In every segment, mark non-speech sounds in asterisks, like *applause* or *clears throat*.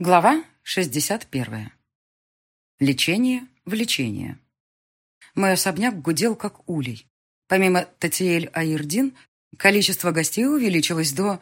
Глава 61. Лечение, влечение. Мой особняк гудел, как улей. Помимо Татиэль Аирдин, количество гостей увеличилось до...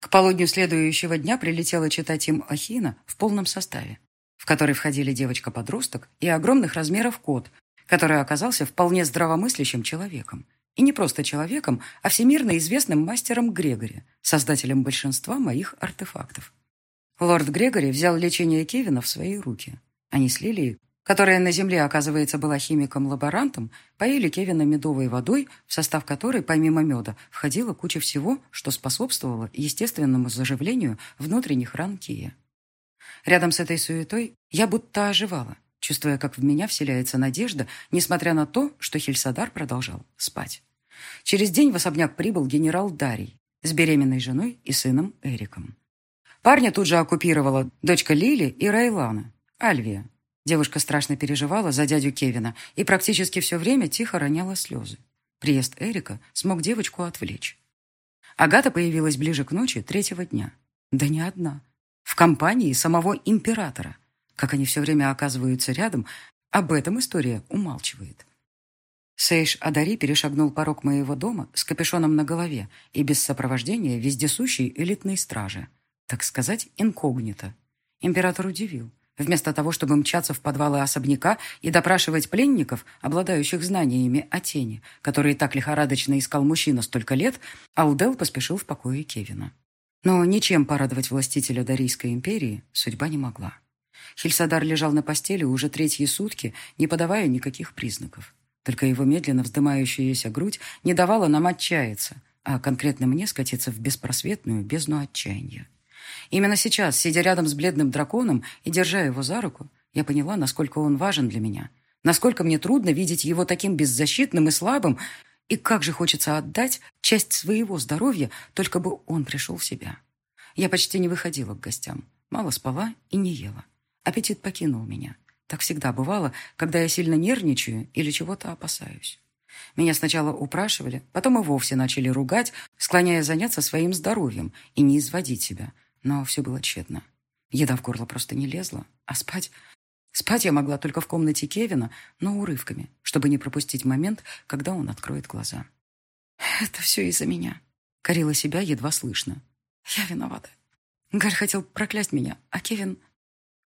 К полудню следующего дня прилетела читать им Ахина в полном составе, в который входили девочка-подросток и огромных размеров кот, который оказался вполне здравомыслящим человеком. И не просто человеком, а всемирно известным мастером Грегори, создателем большинства моих артефактов. Лорд Грегори взял лечение Кевина в свои руки. Они с Лилией, которая на земле, оказывается, была химиком-лаборантом, поили Кевина медовой водой, в состав которой, помимо меда, входила куча всего, что способствовало естественному заживлению внутренних ран Кия. Рядом с этой суетой я будто оживала, чувствуя, как в меня вселяется надежда, несмотря на то, что Хельсадар продолжал спать. Через день в особняк прибыл генерал Дарий с беременной женой и сыном Эриком. Парня тут же оккупировала дочка Лили и Райлана, Альвия. Девушка страшно переживала за дядю Кевина и практически все время тихо роняла слезы. Приезд Эрика смог девочку отвлечь. Агата появилась ближе к ночи третьего дня. Да не одна. В компании самого императора. Как они все время оказываются рядом, об этом история умалчивает. Сейш Адари перешагнул порог моего дома с капюшоном на голове и без сопровождения вездесущей элитной стражи – так сказать, инкогнито. Император удивил. Вместо того, чтобы мчаться в подвалы особняка и допрашивать пленников, обладающих знаниями о тени, которые так лихорадочно искал мужчина столько лет, Алдел поспешил в покое Кевина. Но ничем порадовать властителя Дарийской империи судьба не могла. Хильсадар лежал на постели уже третьи сутки, не подавая никаких признаков. Только его медленно вздымающаяся грудь не давала нам отчаяться, а конкретно мне скатиться в беспросветную бездну отчаяния. Именно сейчас, сидя рядом с бледным драконом и держа его за руку, я поняла, насколько он важен для меня, насколько мне трудно видеть его таким беззащитным и слабым, и как же хочется отдать часть своего здоровья, только бы он пришел в себя. Я почти не выходила к гостям, мало спала и не ела. Аппетит покинул меня. Так всегда бывало, когда я сильно нервничаю или чего-то опасаюсь. Меня сначала упрашивали, потом и вовсе начали ругать, склоняя заняться своим здоровьем и не изводить себя – но все было тщетно. Еда в горло просто не лезла, а спать... Спать я могла только в комнате Кевина, но урывками, чтобы не пропустить момент, когда он откроет глаза. «Это все из-за меня», — корила себя едва слышно. «Я виновата. Гарь хотел проклясть меня, а Кевин...»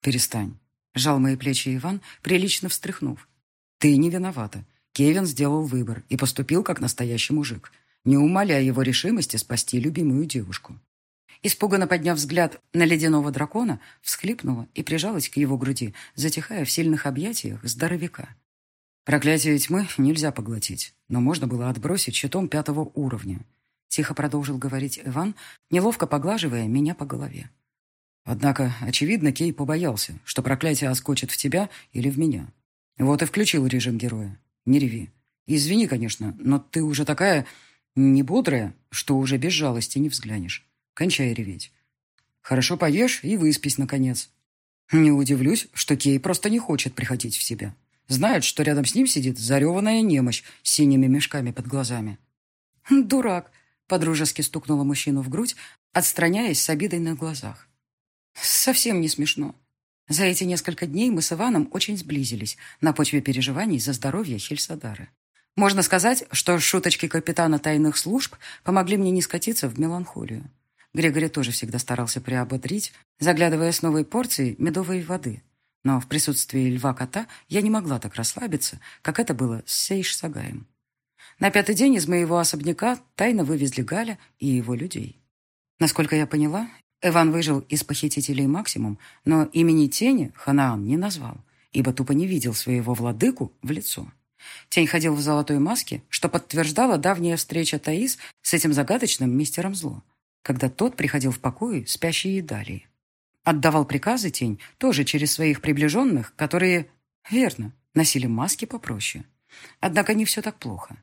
«Перестань», — жал мои плечи Иван, прилично встряхнув. «Ты не виновата. Кевин сделал выбор и поступил как настоящий мужик, не умаляя его решимости спасти любимую девушку. Испуганно подняв взгляд на ледяного дракона, всхлипнула и прижалась к его груди, затихая в сильных объятиях здоровяка. «Проклятие тьмы нельзя поглотить, но можно было отбросить щитом пятого уровня», тихо продолжил говорить Иван, неловко поглаживая меня по голове. Однако, очевидно, Кей побоялся, что проклятие оскочит в тебя или в меня. Вот и включил режим героя. Не реви. Извини, конечно, но ты уже такая небодрая, что уже без жалости не взглянешь. Кончай реветь. Хорошо поешь и выспись, наконец. Не удивлюсь, что Кей просто не хочет приходить в себя. Знает, что рядом с ним сидит зареванная немощь с синими мешками под глазами. «Дурак!» — подружески стукнула мужчину в грудь, отстраняясь с обидой на глазах. «Совсем не смешно. За эти несколько дней мы с Иваном очень сблизились на почве переживаний за здоровье Хельсадары. Можно сказать, что шуточки капитана тайных служб помогли мне не скатиться в меланхолию. Грегори тоже всегда старался приободрить, заглядывая с новой порцией медовой воды. Но в присутствии льва-кота я не могла так расслабиться, как это было с Сейш Сагаем. На пятый день из моего особняка тайно вывезли Галя и его людей. Насколько я поняла, Эван выжил из похитителей максимум, но имени тени Ханаан не назвал, ибо тупо не видел своего владыку в лицо. Тень ходил в золотой маске, что подтверждала давняя встреча Таис с этим загадочным мистером зло когда тот приходил в покой спящей Едалии. Отдавал приказы тень тоже через своих приближенных, которые, верно, носили маски попроще. Однако не все так плохо.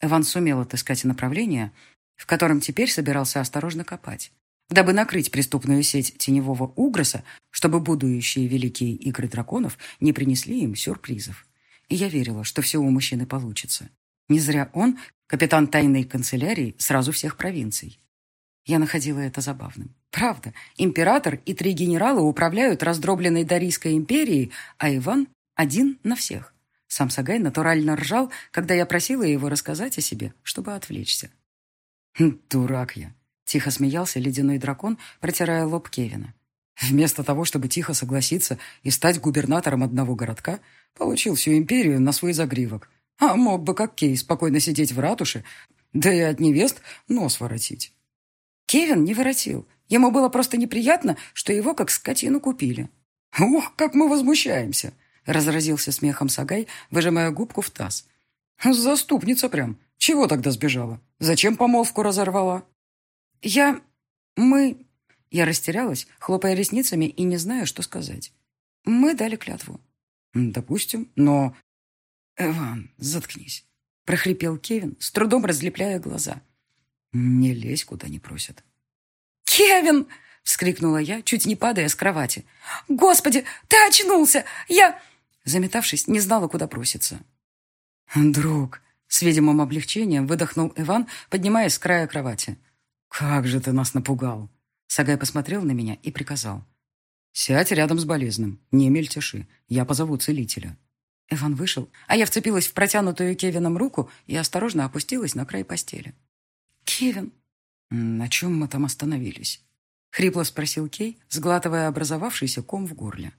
Эван сумел отыскать направление, в котором теперь собирался осторожно копать, дабы накрыть преступную сеть теневого угроса, чтобы будущие великие игры драконов не принесли им сюрпризов. И я верила, что все у мужчины получится. Не зря он, капитан тайной канцелярии сразу всех провинций. Я находила это забавным. Правда, император и три генерала управляют раздробленной Дарийской империей, а Иван один на всех. Сам Сагай натурально ржал, когда я просила его рассказать о себе, чтобы отвлечься. «Хм, «Дурак я!» — тихо смеялся ледяной дракон, протирая лоб Кевина. Вместо того, чтобы тихо согласиться и стать губернатором одного городка, получил всю империю на свой загривок. А мог бы, как Кей, спокойно сидеть в ратуше, да и от невест нос воротить. Кевин не воротил. Ему было просто неприятно, что его как скотину купили. «Ох, как мы возмущаемся!» — разразился смехом Сагай, выжимая губку в таз. «Заступница прям. Чего тогда сбежала? Зачем помолвку разорвала?» «Я... мы...» Я растерялась, хлопая ресницами и не зная, что сказать. Мы дали клятву. Допустим, но... Эван, заткнись. Прохрипел Кевин, с трудом разлепляя глаза. Не лезь, куда не просят. «Кевин!» — вскрикнула я, чуть не падая с кровати. «Господи, ты очнулся! Я...» Заметавшись, не знала, куда броситься. «Друг!» — с видимым облегчением выдохнул Иван, поднимаясь с края кровати. «Как же ты нас напугал!» Сагай посмотрел на меня и приказал. «Сядь рядом с болезным, не мельтеши, я позову целителя». Иван вышел, а я вцепилась в протянутую Кевином руку и осторожно опустилась на край постели. «Кевин!» «На чем мы там остановились?» — хрипло спросил Кей, сглатывая образовавшийся ком в горле.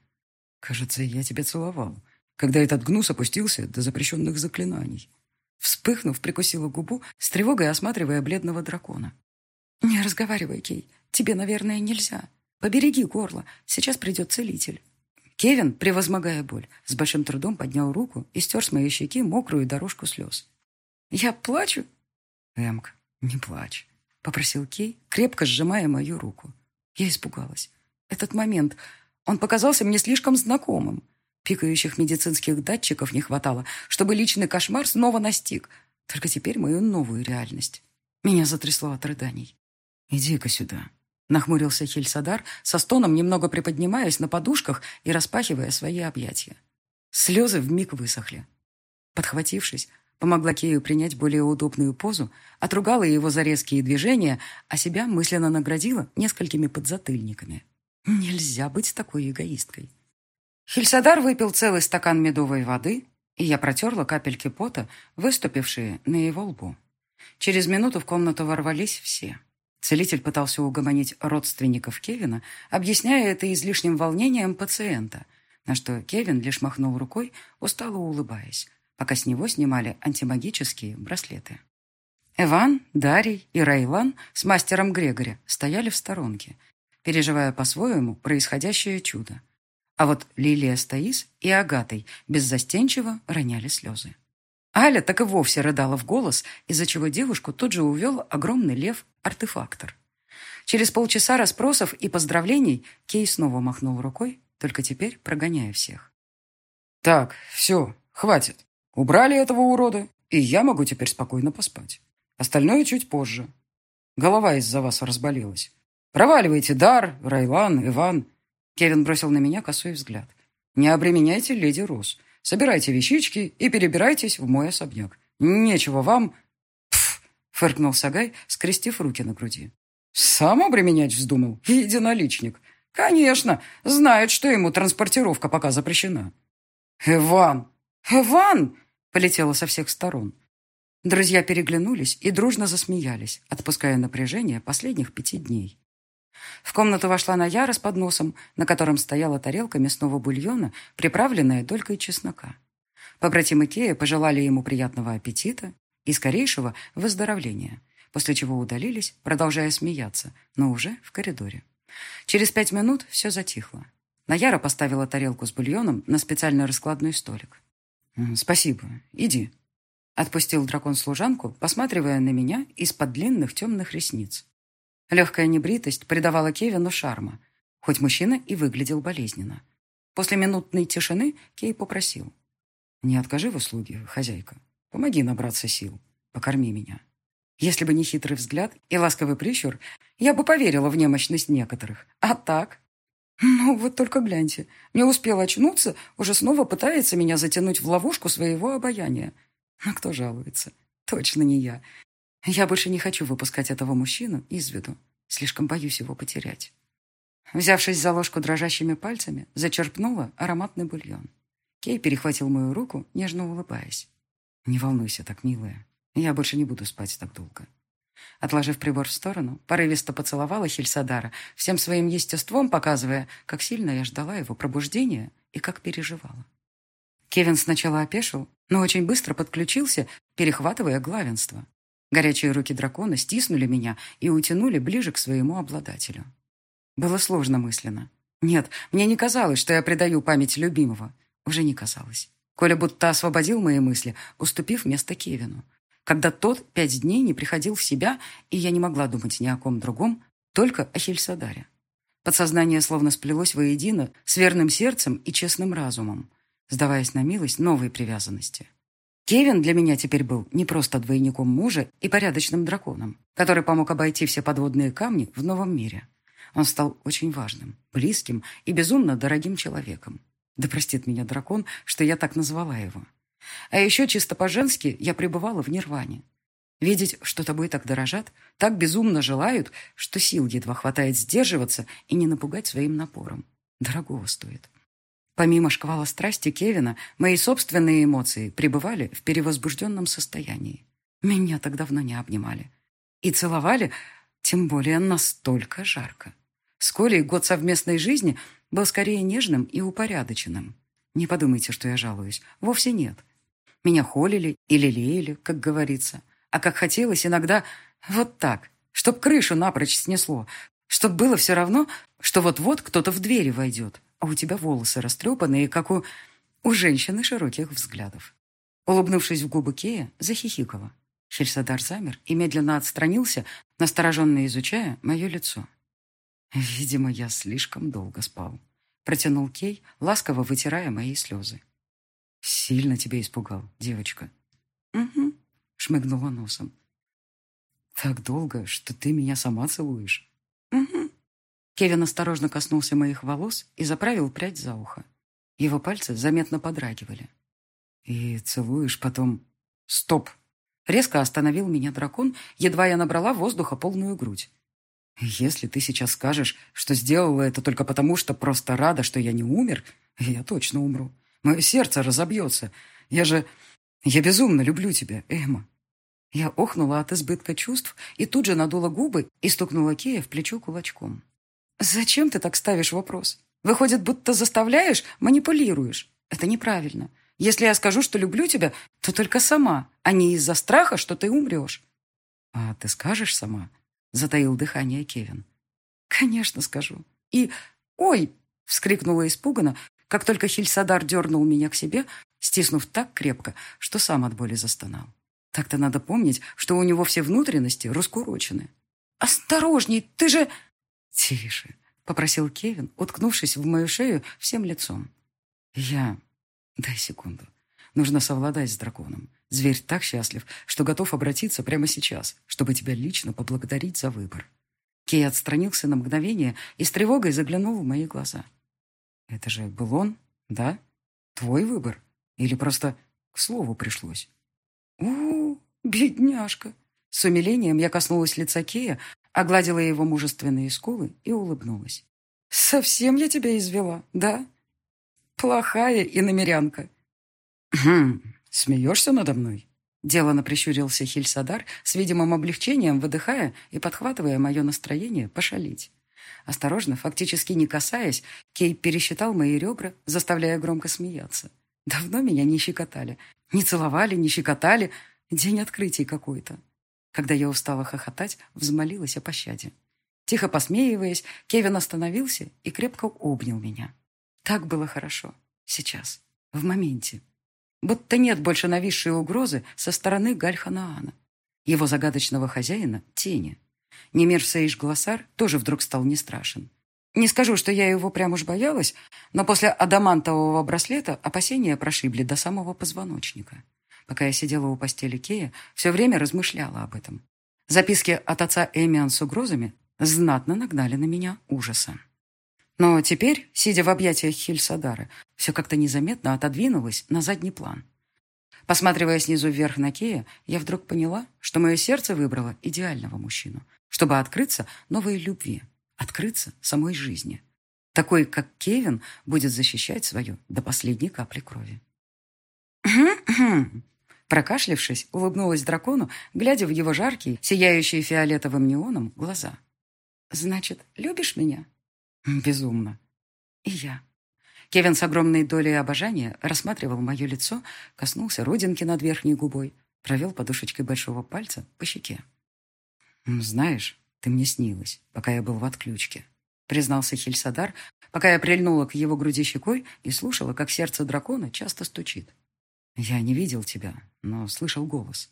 «Кажется, я тебя целовал, когда этот гнус опустился до запрещенных заклинаний». Вспыхнув, прикусила губу, с тревогой осматривая бледного дракона. «Не разговаривай, Кей. Тебе, наверное, нельзя. Побереги горло. Сейчас придет целитель». Кевин, превозмогая боль, с большим трудом поднял руку и стер с моей щеки мокрую дорожку слез. «Я плачу?» «Эмк, не плачь», — попросил Кей, крепко сжимая мою руку. Я испугалась. Этот момент, он показался мне слишком знакомым. Пикающих медицинских датчиков не хватало, чтобы личный кошмар снова настиг. Только теперь мою новую реальность. Меня затрясло от рыданий. «Иди-ка сюда», Нахмурился Хельсадар, со стоном немного приподнимаясь на подушках и распахивая свои объятия. Слезы вмиг высохли. Подхватившись, помогла Кею принять более удобную позу, отругала его за резкие движения, а себя мысленно наградила несколькими подзатыльниками. Нельзя быть такой эгоисткой. Хельсадар выпил целый стакан медовой воды, и я протерла капельки пота, выступившие на его лбу. Через минуту в комнату ворвались все. Целитель пытался угомонить родственников Кевина, объясняя это излишним волнением пациента, на что Кевин лишь махнул рукой, устало улыбаясь, пока с него снимали антимагические браслеты. Эван, Дарий и Райлан с мастером Грегори стояли в сторонке, переживая по-своему происходящее чудо. А вот Лилия с Таис и Агатой беззастенчиво роняли слезы. Аля так и вовсе рыдала в голос, из-за чего девушку тут же увел огромный лев-артефактор. Через полчаса расспросов и поздравлений Кей снова махнул рукой, только теперь прогоняя всех. «Так, все, хватит. Убрали этого урода, и я могу теперь спокойно поспать. Остальное чуть позже. Голова из-за вас разболелась. Проваливайте, Дар, Райлан, Иван». Кевин бросил на меня косой взгляд. «Не обременяйте леди Рос. Собирайте вещички и перебирайтесь в мой особняк. Нечего вам...» «Пф!» — фыркнул Сагай, скрестив руки на груди. «Сам обременять вздумал? Единоличник. Конечно, знает, что ему транспортировка пока запрещена». «Иван! Иван!» — полетело со всех сторон. Друзья переглянулись и дружно засмеялись, отпуская напряжение последних пяти дней. В комнату вошла Наяра с подносом, на котором стояла тарелка мясного бульона, приправленная долькой чеснока. Побратимы Кея пожелали ему приятного аппетита и скорейшего выздоровления, после чего удалились, продолжая смеяться, но уже в коридоре. Через пять минут все затихло. Наяра поставила тарелку с бульоном на специальный раскладной столик. «Спасибо. Иди», — отпустил дракон служанку, посматривая на меня из-под длинных темных ресниц. Легкая небритость придавала Кевину шарма, хоть мужчина и выглядел болезненно. После минутной тишины Кей попросил. «Не откажи в услуге, хозяйка. Помоги набраться сил. Покорми меня». Если бы не хитрый взгляд и ласковый прищур, я бы поверила в немощность некоторых. А так? Ну, вот только гляньте. Не успел очнуться, уже снова пытается меня затянуть в ловушку своего обаяния. Но кто жалуется? Точно не я. Я больше не хочу выпускать этого мужчину из виду. Слишком боюсь его потерять. Взявшись за ложку дрожащими пальцами, зачерпнула ароматный бульон. Кей перехватил мою руку, нежно улыбаясь. «Не волнуйся так, милая. Я больше не буду спать так долго». Отложив прибор в сторону, порывисто поцеловала Хельсадара, всем своим естеством показывая, как сильно я ждала его пробуждения и как переживала. Кевин сначала опешил, но очень быстро подключился, перехватывая главенство. Горячие руки дракона стиснули меня и утянули ближе к своему обладателю. Было сложно мысленно. Нет, мне не казалось, что я предаю память любимого. Уже не казалось. Коля будто освободил мои мысли, уступив место Кевину. Когда тот пять дней не приходил в себя, и я не могла думать ни о ком другом, только о Хельсадаре. Подсознание словно сплелось воедино с верным сердцем и честным разумом, сдаваясь на милость новой привязанности. Кевин для меня теперь был не просто двойником мужа и порядочным драконом, который помог обойти все подводные камни в новом мире. Он стал очень важным, близким и безумно дорогим человеком. Да простит меня дракон, что я так назвала его. А еще чисто по-женски я пребывала в нирване. Видеть, что тобой так дорожат, так безумно желают, что сил едва хватает сдерживаться и не напугать своим напором. Дорогого стоит. Помимо шквала страсти Кевина, мои собственные эмоции пребывали в перевозбужденном состоянии. Меня так давно не обнимали. И целовали, тем более настолько жарко. С Колей год совместной жизни был скорее нежным и упорядоченным. Не подумайте, что я жалуюсь. Вовсе нет. Меня холили и лелеяли, как говорится. А как хотелось иногда вот так, чтоб крышу напрочь снесло, чтоб было все равно, что вот-вот кто-то в двери войдет а у тебя волосы растрепанные, как у... у женщины широких взглядов. Улыбнувшись в губы Кея, захихикала. Хельсадар замер и медленно отстранился, настороженно изучая мое лицо. «Видимо, я слишком долго спал», — протянул Кей, ласково вытирая мои слезы. «Сильно тебя испугал, девочка». «Угу», — шмыгнула носом. «Так долго, что ты меня сама целуешь». «Угу», Кевин осторожно коснулся моих волос и заправил прядь за ухо. Его пальцы заметно подрагивали. «И целуешь потом...» «Стоп!» Резко остановил меня дракон, едва я набрала воздуха полную грудь. «Если ты сейчас скажешь, что сделала это только потому, что просто рада, что я не умер, я точно умру. Мое сердце разобьется. Я же... Я безумно люблю тебя, Эмма». Я охнула от избытка чувств и тут же надула губы и стукнула Кея в плечо кулачком. «Зачем ты так ставишь вопрос? Выходит, будто заставляешь, манипулируешь. Это неправильно. Если я скажу, что люблю тебя, то только сама, а не из-за страха, что ты умрешь». «А ты скажешь сама?» — затаил дыхание Кевин. «Конечно скажу. И... Ой!» — вскрикнула испуганно, как только Хильсадар дернул меня к себе, стиснув так крепко, что сам от боли застонал. Так-то надо помнить, что у него все внутренности раскурочены. «Осторожней, ты же...» «Тише», — попросил Кевин, уткнувшись в мою шею всем лицом. «Я... Дай секунду. Нужно совладать с драконом. Зверь так счастлив, что готов обратиться прямо сейчас, чтобы тебя лично поблагодарить за выбор». Кей отстранился на мгновение и с тревогой заглянул в мои глаза. «Это же был он, да? Твой выбор? Или просто к слову пришлось?» «У-у-у, бедняжка!» С умилением я коснулась лица Кея, Огладила его мужественные скулы и улыбнулась. «Совсем я тебя извела, да? Плохая иномерянка». «Хм, смеешься надо мной?» Делано прищурился Хильсадар, с видимым облегчением выдыхая и подхватывая мое настроение пошалить. Осторожно, фактически не касаясь, Кей пересчитал мои ребра, заставляя громко смеяться. Давно меня не щекотали. Не целовали, не щекотали. День открытий какой-то. Когда я устала хохотать, взмолилась о пощаде. Тихо посмеиваясь, Кевин остановился и крепко обнял меня. Так было хорошо. Сейчас. В моменте. Будто нет больше нависшей угрозы со стороны Гальханаана. Его загадочного хозяина — тени. Немир Сейш Глоссар тоже вдруг стал не страшен. Не скажу, что я его прям уж боялась, но после адамантового браслета опасения прошибли до самого позвоночника. Пока я сидела у постели Кея, все время размышляла об этом. Записки от отца Эмиан с угрозами знатно нагнали на меня ужаса. Но теперь, сидя в объятиях Хильсадара, все как-то незаметно отодвинулось на задний план. Посматривая снизу вверх на Кея, я вдруг поняла, что мое сердце выбрало идеального мужчину, чтобы открыться новой любви, открыться самой жизни. Такой, как Кевин, будет защищать свою до последней капли крови. *clears throat* Прокашлившись, улыбнулась дракону, глядя в его жаркие, сияющие фиолетовым неоном, глаза. «Значит, любишь меня?» «Безумно». «И я». Кевин с огромной долей обожания рассматривал мое лицо, коснулся родинки над верхней губой, провел подушечкой большого пальца по щеке. «Знаешь, ты мне снилась, пока я был в отключке», признался Хельсадар, пока я прильнула к его груди щекой и слушала, как сердце дракона часто стучит. «Я не видел тебя, но слышал голос.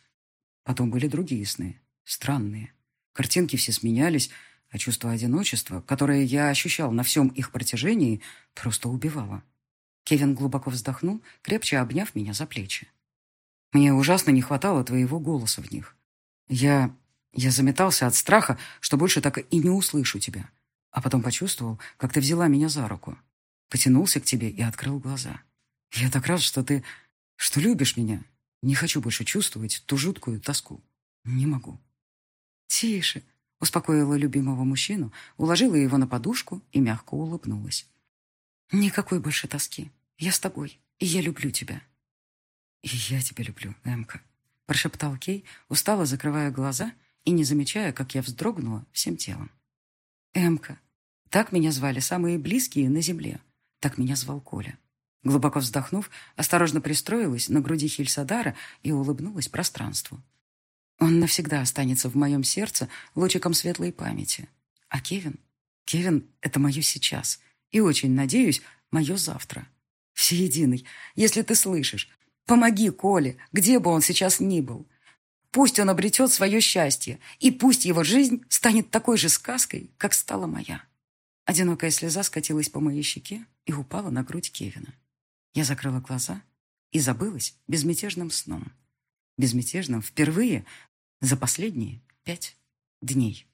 Потом были другие сны, странные. Картинки все сменялись, а чувство одиночества, которое я ощущал на всем их протяжении, просто убивало. Кевин глубоко вздохнул, крепче обняв меня за плечи. Мне ужасно не хватало твоего голоса в них. Я... я заметался от страха, что больше так и не услышу тебя. А потом почувствовал, как ты взяла меня за руку. Потянулся к тебе и открыл глаза. Я так рад, что ты... что любишь меня. Не хочу больше чувствовать ту жуткую тоску. Не могу. Тише, Успокоила любимого мужчину, уложила его на подушку и мягко улыбнулась. «Никакой больше тоски. Я с тобой, и я люблю тебя». «И я тебя люблю, Эмка», — прошептал Кей, устало закрывая глаза и не замечая, как я вздрогнула всем телом. «Эмка». Так меня звали самые близкие на земле. Так меня звал Коля. Глубоко вздохнув, осторожно пристроилась на груди Хильсадара и улыбнулась пространству. Он навсегда останется в моем сердце лучиком светлой памяти. А Кевин? Кевин — это мое сейчас. И очень, надеюсь, мое завтра. Всеединый, если ты слышишь, помоги Коле, где бы он сейчас ни был. Пусть он обретет свое счастье, и пусть его жизнь станет такой же сказкой, как стала моя. Одинокая слеза скатилась по моей щеке и упала на грудь Кевина. Я закрыла глаза и забылась безмятежным сном. Безмятежным впервые за последние пять дней.